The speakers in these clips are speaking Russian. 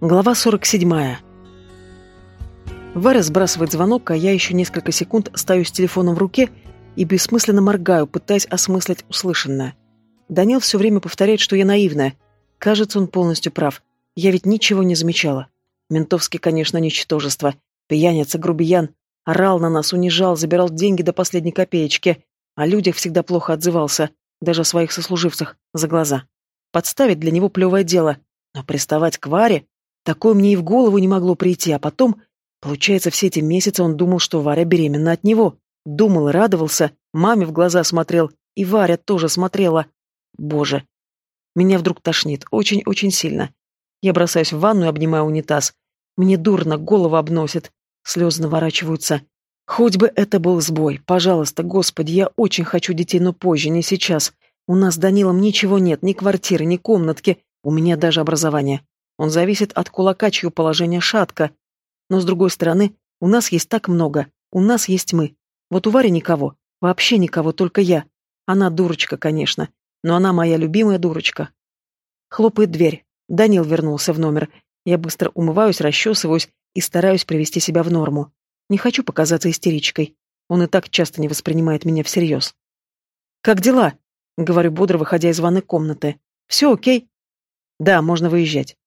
Глава 47. Варя сбрасывает звонок, а я еще несколько секунд стою с телефоном в руке и бессмысленно моргаю, пытаясь осмыслить услышанное. Данил все время повторяет, что я наивная. Кажется, он полностью прав. Я ведь ничего не замечала. Ментовский, конечно, ничтожество. Пьяница, грубиян. Орал на нас, унижал, забирал деньги до последней копеечки. О людях всегда плохо отзывался, даже о своих сослуживцах, за глаза. Подставить для него плевое дело. Но приставать к Варе Такое мне и в голову не могло прийти, а потом, получается, все эти месяцы он думал, что Варя беременна от него. Думал и радовался, маме в глаза смотрел, и Варя тоже смотрела. Боже. Меня вдруг тошнит, очень-очень сильно. Я бросаюсь в ванну и обнимаю унитаз. Мне дурно, голову обносит. Слезы наворачиваются. Хоть бы это был сбой. Пожалуйста, Господи, я очень хочу детей, но позже, не сейчас. У нас с Данилом ничего нет, ни квартиры, ни комнатки. У меня даже образования. Он зависит от кулака, чье положение шатко. Но, с другой стороны, у нас есть так много. У нас есть мы. Вот у Вари никого. Вообще никого, только я. Она дурочка, конечно. Но она моя любимая дурочка. Хлопает дверь. Данил вернулся в номер. Я быстро умываюсь, расчесываюсь и стараюсь привести себя в норму. Не хочу показаться истеричкой. Он и так часто не воспринимает меня всерьез. «Как дела?» — говорю бодро, выходя из ванной комнаты. «Все окей?» «Да, можно выезжать».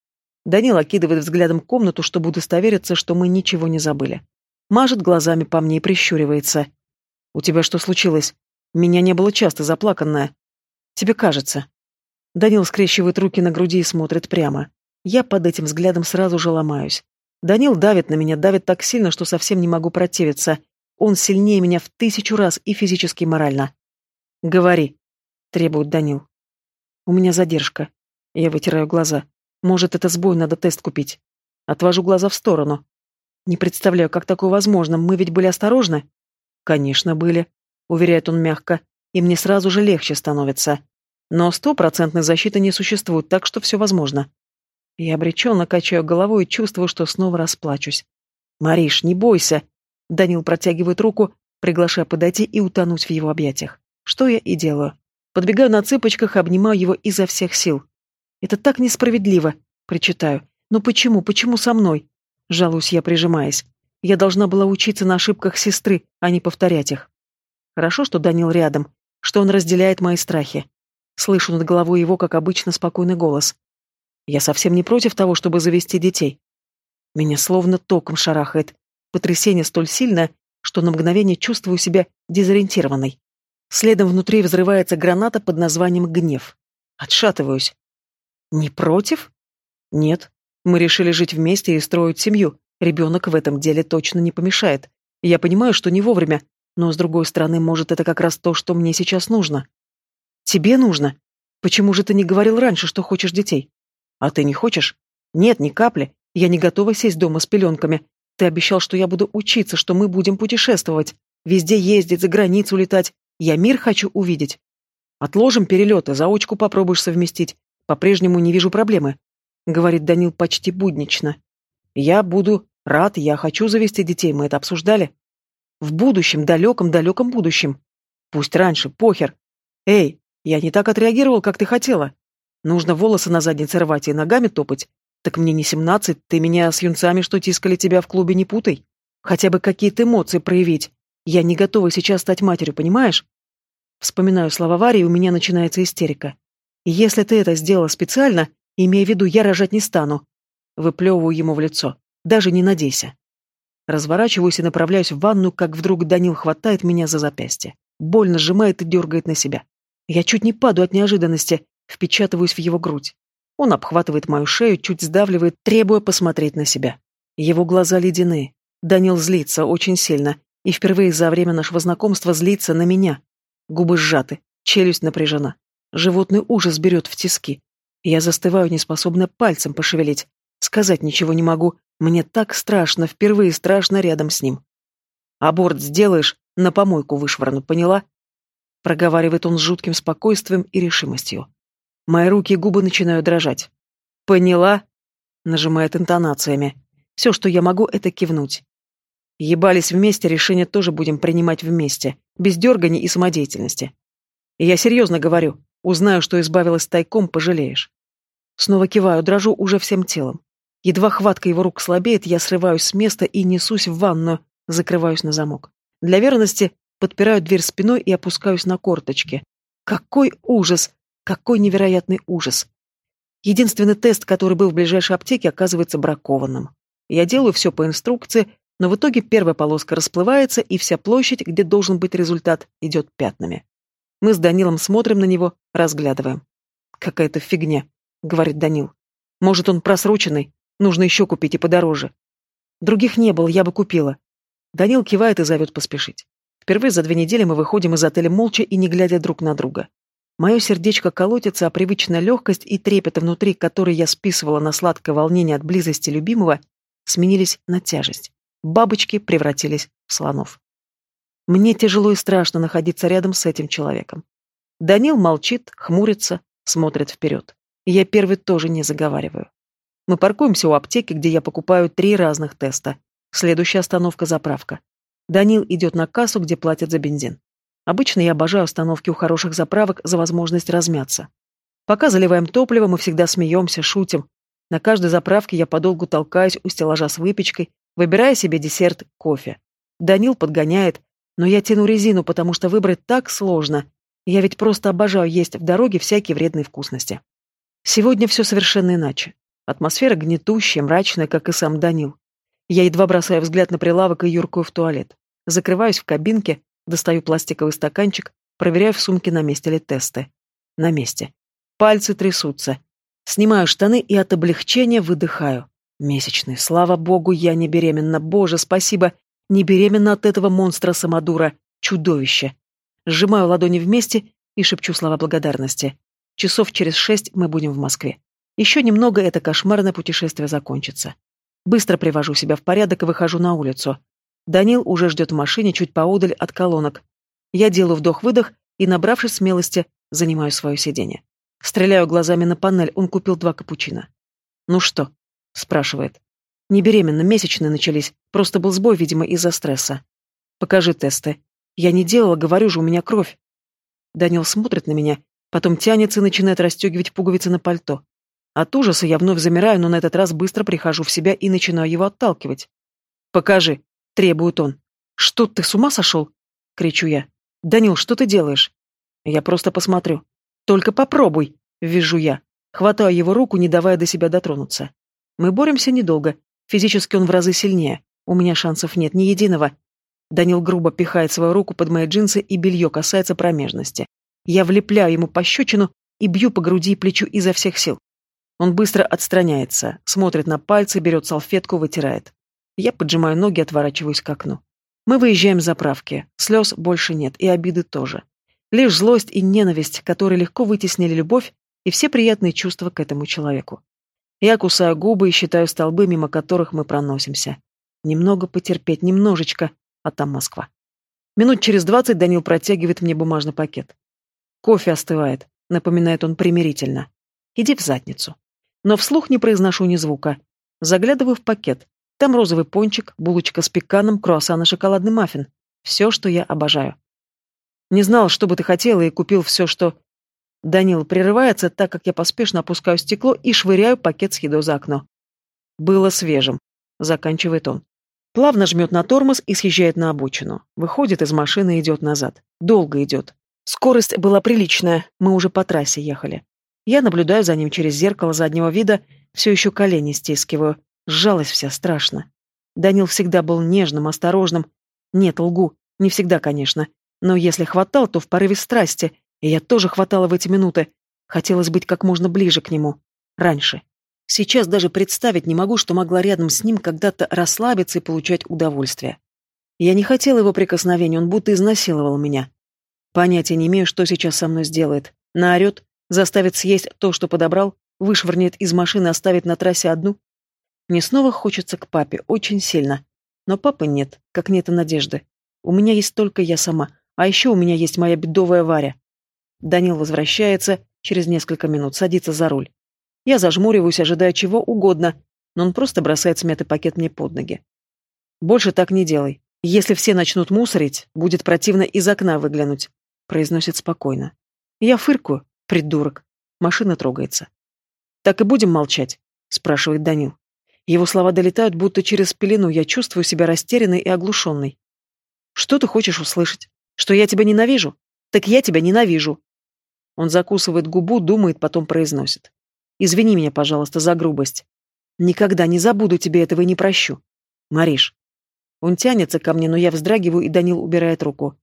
Данил окидывает взглядом комнату, чтобы удостовериться, что мы ничего не забыли. Мажет глазами по мне и прищуривается. «У тебя что случилось? Меня не было часто заплаканная. Тебе кажется». Данил скрещивает руки на груди и смотрит прямо. Я под этим взглядом сразу же ломаюсь. Данил давит на меня, давит так сильно, что совсем не могу противиться. Он сильнее меня в тысячу раз и физически, и морально. «Говори», — требует Данил. «У меня задержка». Я вытираю глаза. Может, это сбой, надо тест купить. Отвожу глаза в сторону. Не представляю, как такое возможно. Мы ведь были осторожны? Конечно, были, уверяет он мягко, и мне сразу же легче становится. Но стопроцентной защиты не существует, так что все возможно. Я обреченно качаю головой и чувствую, что снова расплачусь. «Мариш, не бойся!» Данил протягивает руку, приглашая подойти и утонуть в его объятиях. Что я и делаю. Подбегаю на цыпочках, обнимаю его изо всех сил. Это так несправедливо, причитаю. Но почему, почему со мной? Жалуюсь я, прижимаясь. Я должна была учиться на ошибках сестры, а не повторять их. Хорошо, что Данил рядом, что он разделяет мои страхи. Слышу над головой его, как обычно, спокойный голос. Я совсем не против того, чтобы завести детей. Меня словно током шарахает. Потрясение столь сильное, что на мгновение чувствую себя дезориентированной. Следом внутри взрывается граната под названием «Гнев». Отшатываюсь. Не против? Нет. Мы решили жить вместе и строить семью. Ребенок в этом деле точно не помешает. Я понимаю, что не вовремя, но, с другой стороны, может, это как раз то, что мне сейчас нужно. Тебе нужно? Почему же ты не говорил раньше, что хочешь детей? А ты не хочешь? Нет, ни капли. Я не готова сесть дома с пеленками. Ты обещал, что я буду учиться, что мы будем путешествовать. Везде ездить, за границу летать. Я мир хочу увидеть. Отложим перелеты, заочку попробуешь совместить. По-прежнему не вижу проблемы, говорит Данил почти буднично. Я буду рад, я хочу завести детей, мы это обсуждали. В будущем, далеком-далеком будущем. Пусть раньше, похер. Эй, я не так отреагировал, как ты хотела. Нужно волосы на заднице рвать и ногами топать. Так мне не семнадцать, ты меня с юнцами, что тискали тебя в клубе, не путай. Хотя бы какие-то эмоции проявить. Я не готова сейчас стать матерью, понимаешь? Вспоминаю слова Вари, и у меня начинается истерика. Если ты это сделала специально, имея в виду, я рожать не стану. Выплевываю ему в лицо. Даже не надейся. Разворачиваюсь и направляюсь в ванну, как вдруг Данил хватает меня за запястье. Больно сжимает и дергает на себя. Я чуть не падаю от неожиданности, впечатываюсь в его грудь. Он обхватывает мою шею, чуть сдавливает, требуя посмотреть на себя. Его глаза ледяные. Данил злится очень сильно, и впервые за время нашего знакомства злится на меня. Губы сжаты, челюсть напряжена. Животный ужас берет в тиски. Я застываю, неспособна пальцем пошевелить. Сказать ничего не могу. Мне так страшно, впервые страшно рядом с ним. «Аборт сделаешь, на помойку вышвырну, поняла?» Проговаривает он с жутким спокойствием и решимостью. Мои руки и губы начинают дрожать. «Поняла?» Нажимает интонациями. Все, что я могу, это кивнуть. Ебались вместе, решение тоже будем принимать вместе, без дерганий и самодеятельности. я серьезно говорю, Узнаю, что избавилась тайком, пожалеешь. Снова киваю, дрожу уже всем телом. Едва хватка его рук слабеет, я срываюсь с места и несусь в ванную, закрываюсь на замок. Для верности подпираю дверь спиной и опускаюсь на корточки. Какой ужас! Какой невероятный ужас! Единственный тест, который был в ближайшей аптеке, оказывается бракованным. Я делаю все по инструкции, но в итоге первая полоска расплывается, и вся площадь, где должен быть результат, идет пятнами. Мы с Данилом смотрим на него, разглядываем. «Какая-то фигня», — говорит Данил. «Может, он просроченный? Нужно еще купить и подороже». «Других не было, я бы купила». Данил кивает и зовет поспешить. Впервые за две недели мы выходим из отеля молча и не глядя друг на друга. Мое сердечко колотится, а привычная легкость и трепет внутри, который я списывала на сладкое волнение от близости любимого, сменились на тяжесть. Бабочки превратились в слонов. Мне тяжело и страшно находиться рядом с этим человеком. Данил молчит, хмурится, смотрит вперед. Я первый тоже не заговариваю. Мы паркуемся у аптеки, где я покупаю три разных теста. Следующая остановка – заправка. Данил идет на кассу, где платят за бензин. Обычно я обожаю остановки у хороших заправок за возможность размяться. Пока заливаем топливо, мы всегда смеемся, шутим. На каждой заправке я подолгу толкаюсь у стеллажа с выпечкой, выбирая себе десерт кофе. Данил подгоняет, но я тяну резину, потому что выбрать так сложно. Я ведь просто обожаю есть в дороге всякие вредные вкусности. Сегодня все совершенно иначе. Атмосфера гнетущая, мрачная, как и сам Данил. Я едва бросаю взгляд на прилавок и юркую в туалет. Закрываюсь в кабинке, достаю пластиковый стаканчик, проверяю в сумке, на месте ли тесты. На месте. Пальцы трясутся. Снимаю штаны и от облегчения выдыхаю. Месячный. Слава богу, я не беременна. Боже, спасибо. Не беременна от этого монстра-самодура. Чудовище. Сжимаю ладони вместе и шепчу слова благодарности. Часов через шесть мы будем в Москве. Еще немного это кошмарное путешествие закончится. Быстро привожу себя в порядок и выхожу на улицу. Данил уже ждет в машине чуть поодаль от колонок. Я делаю вдох-выдох и, набравшись смелости, занимаю свое сиденье. Стреляю глазами на панель, он купил два капучино. «Ну что?» — спрашивает. «Не беременна, месячные начались. Просто был сбой, видимо, из-за стресса. Покажи тесты. Я не делала, говорю же, у меня кровь». Данил смотрит на меня, потом тянется и начинает расстегивать пуговицы на пальто. От ужаса я вновь замираю, но на этот раз быстро прихожу в себя и начинаю его отталкивать. «Покажи», — требует он. «Что, ты с ума сошел?» — кричу я. «Данил, что ты делаешь?» «Я просто посмотрю». «Только попробуй», — вижу я. Хватаю его руку, не давая до себя дотронуться. Мы боремся недолго. Физически он в разы сильнее. У меня шансов нет ни единого. Данил грубо пихает свою руку под мои джинсы, и белье касается промежности. Я влепляю ему пощечину и бью по груди и плечу изо всех сил. Он быстро отстраняется, смотрит на пальцы, берет салфетку, вытирает. Я поджимаю ноги, отворачиваюсь к окну. Мы выезжаем с заправки. Слез больше нет, и обиды тоже. Лишь злость и ненависть, которые легко вытеснили любовь и все приятные чувства к этому человеку. Я кусаю губы и считаю столбы, мимо которых мы проносимся. Немного потерпеть, немножечко, а там Москва. Минут через двадцать Данил протягивает мне бумажный пакет. «Кофе остывает», — напоминает он примирительно. «Иди в задницу». Но вслух не произношу ни звука. Заглядываю в пакет. Там розовый пончик, булочка с пеканом, круассан и шоколадный маффин. Все, что я обожаю. Не знал, что бы ты хотела, и купил все, что... Данил прерывается, так как я поспешно опускаю стекло и швыряю пакет с едой за окно. Было свежим. Заканчивает он. Плавно жмет на тормоз и съезжает на обочину. Выходит из машины и идет назад. Долго идет. Скорость была приличная, мы уже по трассе ехали. Я наблюдаю за ним через зеркало заднего вида, все еще колени стискиваю. Сжалась вся страшно. Данил всегда был нежным, осторожным. Нет, лгу. Не всегда, конечно. Но если хватал, то в порыве страсти. И я тоже хватала в эти минуты. Хотелось быть как можно ближе к нему. Раньше. Сейчас даже представить не могу, что могла рядом с ним когда-то расслабиться и получать удовольствие. Я не хотела его прикосновения, он будто изнасиловал меня. Понятия не имею, что сейчас со мной сделает. Наорет, Заставит съесть то, что подобрал, вышвырнет из машины, оставит на трассе одну. Мне снова хочется к папе, очень сильно. Но папы нет, как нет и надежды. У меня есть только я сама, а еще у меня есть моя бедовая Варя. Данил возвращается, через несколько минут садится за руль. Я зажмуриваюсь, ожидая чего угодно, но он просто бросает смятый пакет мне под ноги. «Больше так не делай. Если все начнут мусорить, будет противно из окна выглянуть», — произносит спокойно. Я фыркую, Придурок. Машина трогается. «Так и будем молчать?» — спрашивает Данил. Его слова долетают, будто через пелену. Я чувствую себя растерянной и оглушенной. Что ты хочешь услышать? Что я тебя ненавижу? Так я тебя ненавижу. Он закусывает губу, думает, потом произносит. Извини меня, пожалуйста, за грубость. Никогда не забуду тебе этого и не прощу. Мариш. Он тянется ко мне, но я вздрагиваю, и Данил убирает руку.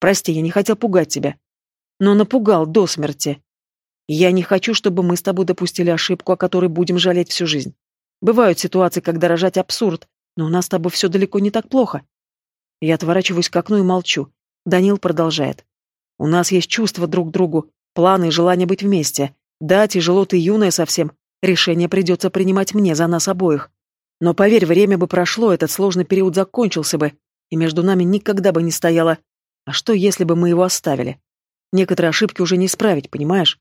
Прости, я не хотел пугать тебя. Но напугал до смерти. Я не хочу, чтобы мы с тобой допустили ошибку, о которой будем жалеть всю жизнь. Бывают ситуации, когда рожать абсурд, но у нас с тобой все далеко не так плохо. Я отворачиваюсь к окну и молчу. Данил продолжает. У нас есть чувства друг к другу, планы и желание быть вместе. Да, тяжело ты юная совсем. Решение придется принимать мне за нас обоих. Но поверь, время бы прошло, этот сложный период закончился бы, и между нами никогда бы не стояло. А что, если бы мы его оставили? Некоторые ошибки уже не исправить, понимаешь?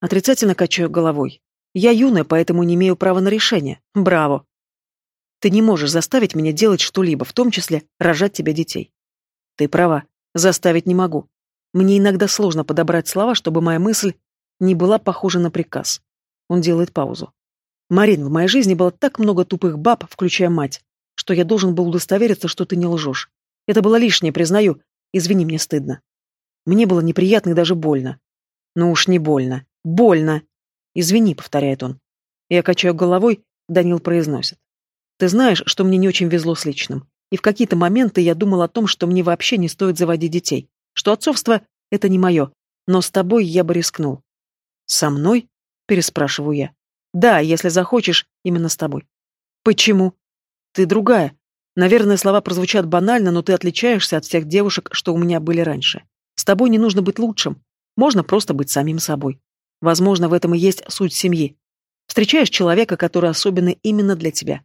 Отрицательно качаю головой. Я юная, поэтому не имею права на решение. Браво. Ты не можешь заставить меня делать что-либо, в том числе рожать тебе детей. Ты права. Заставить не могу. Мне иногда сложно подобрать слова, чтобы моя мысль не была похожа на приказ. Он делает паузу. Марин, в моей жизни было так много тупых баб, включая мать, что я должен был удостовериться, что ты не лжешь. Это было лишнее, признаю. Извини, мне стыдно. Мне было неприятно и даже больно. Ну уж не больно. Больно. Извини, повторяет он. Я качаю головой, Данил произносит. Ты знаешь, что мне не очень везло с личным. И в какие-то моменты я думал о том, что мне вообще не стоит заводить детей. Что отцовство — это не мое. Но с тобой я бы рискнул. Со мной? Переспрашиваю я. Да, если захочешь, именно с тобой. Почему? Ты другая. Наверное, слова прозвучат банально, но ты отличаешься от всех девушек, что у меня были раньше. С тобой не нужно быть лучшим. Можно просто быть самим собой. Возможно, в этом и есть суть семьи. Встречаешь человека, который особенный именно для тебя.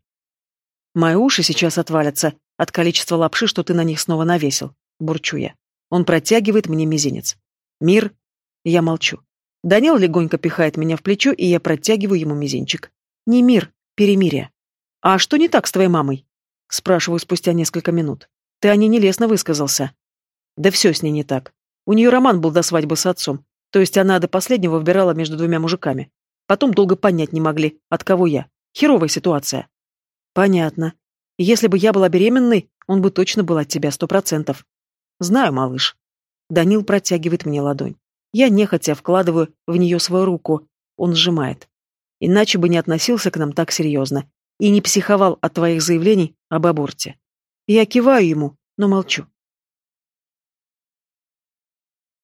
Мои уши сейчас отвалятся от количества лапши, что ты на них снова навесил. Бурчу я. Он протягивает мне мизинец. Мир. Я молчу. Данил легонько пихает меня в плечо, и я протягиваю ему мизинчик. Не мир, перемирие. А что не так с твоей мамой? Спрашиваю спустя несколько минут. Ты о ней нелестно высказался. Да все с ней не так. У нее роман был до свадьбы с отцом. То есть она до последнего выбирала между двумя мужиками. Потом долго понять не могли, от кого я. Херовая ситуация. Понятно. Если бы я была беременной, он бы точно был от тебя сто процентов. Знаю, малыш. Данил протягивает мне ладонь. Я нехотя вкладываю в нее свою руку. Он сжимает. Иначе бы не относился к нам так серьезно. И не психовал от твоих заявлений об аборте. Я киваю ему, но молчу.